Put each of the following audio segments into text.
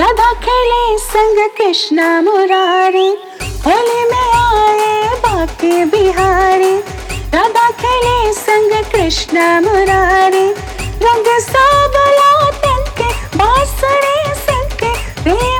राधा खेले संग कृष्णा मुरारी। होली में आए बाके बिहारी। राधा खेले संग कृष्णा मुरारी। रंग साबला तन के, बांसुरी संग प्रेम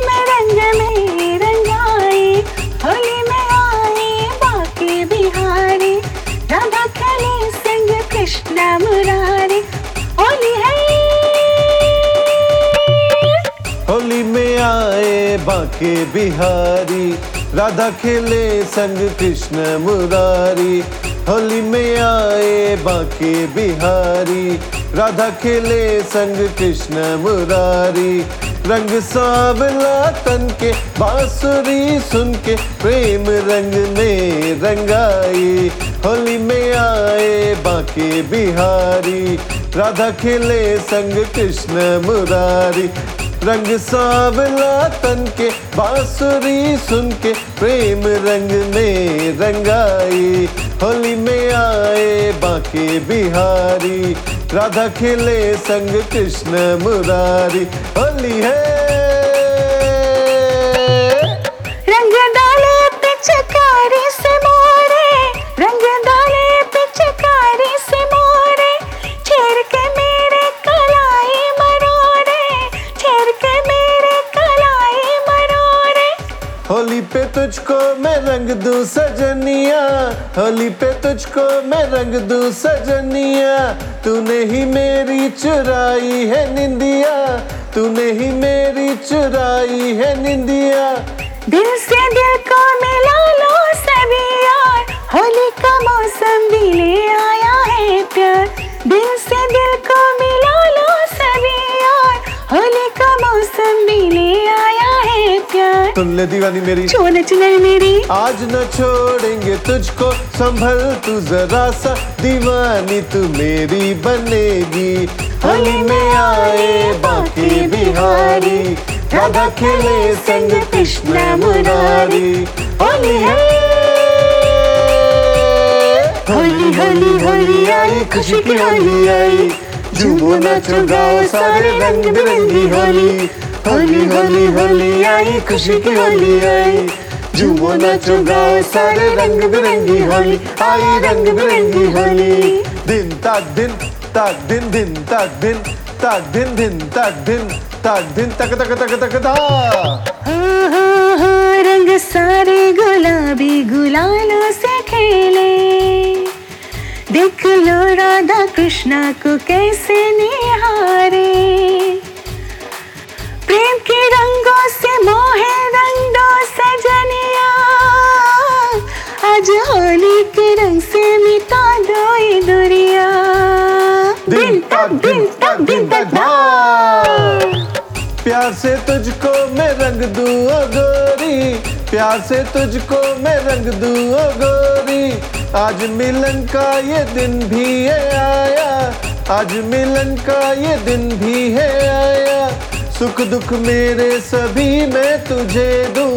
बाके बिहारी, राधा खेले संग कृष्ण मुरारी। होली में आए बाके बिहारी, राधा खेले संग कृष्ण मुरारी। रंग सांवला तन के, बांसुरी सुन के, प्रेम रंग में रंगाई। होली में आए बाके बिहारी, राधा खेले संग कृष्ण मुरारी। रंग सांवला तन के, बांसुरी सुन के, प्रेम रंग में रंगाई। होली में आए बाके बिहारी राधा खेले संग कृष्ण मुरारी। होली है। रंग डाले पिचकारी से होली पे तुझको मैं रंग दूँ सजनिया। होली पे तुझको मैं रंग दू सजनिया। तूने ही मेरी चुराई है निंदिया। तूने ही मेरी चुराई है निंदिया। दिल से दिल को मिला प्यार सुन ले दीवानी मेरी। छोड़ चले मेरी। आज न छोड़ेंगे तुझको संभल तू जरा सा दीवानी तू मेरी बनेगी। होली में आए बाकी बिहारी राधा खेले संग कृष्ण मुरारी। होली है। होली होली होली आई खुशी की होली आई। झूमो नाचो गाओ सारे रंग बिरंगी होली। होली होली होली आई खुशी की होली आई। झूमो नाचो गाओ सारे रंग बिरंगी होली आई रंग बिरंगी होली। दिन तक दिन तक दिन दिन तक दिन तक दिन दिन तक दिन तक दिन तक तक तक तक दा। रंग सारे गुलाबी गुलालों से खेले। देख लो राधा कृष्णा को कैसे निहारे। ओ गोरी, प्यार से तुझको मैं रंग दू ओ गोरी। आज मिलन का ये दिन भी है आया, आज मिलन का ये दिन भी है आया। सुख दुख मेरे सभी मैं तुझे दूँ,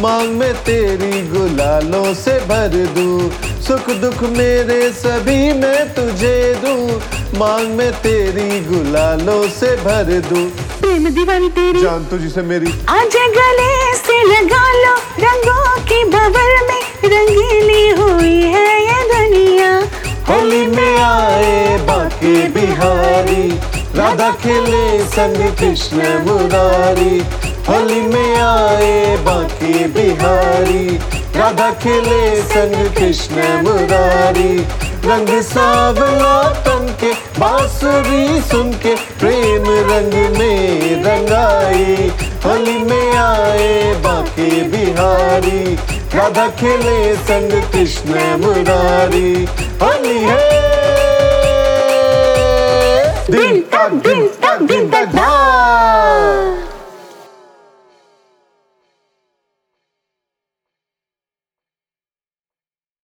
मांग में तेरी गुलालों से भर दूँ। सुख दुख मेरे सभी मैं तुझे दूँ, मांग में तेरी गुलालों से भर दूँ। प्रेम दीवानी तेरी। जान तुझसे मेरी। आज गले से लगा लो रंगों की बबल में रंगीली हुई है ये दुनिया। होली में आए बाके बिहारी राधा खेले संग कृष्ण मुरारी। होली में आए बाके बिहारी राधा खेले संग कृष्ण मुरारी। रंग सांवला तन के बांसुरी सुन के, प्रेम रंग में रंगाई। होली में आए बाके बिहारी, राधा खेले संग कृष्ण मुरारी। होली है। दिन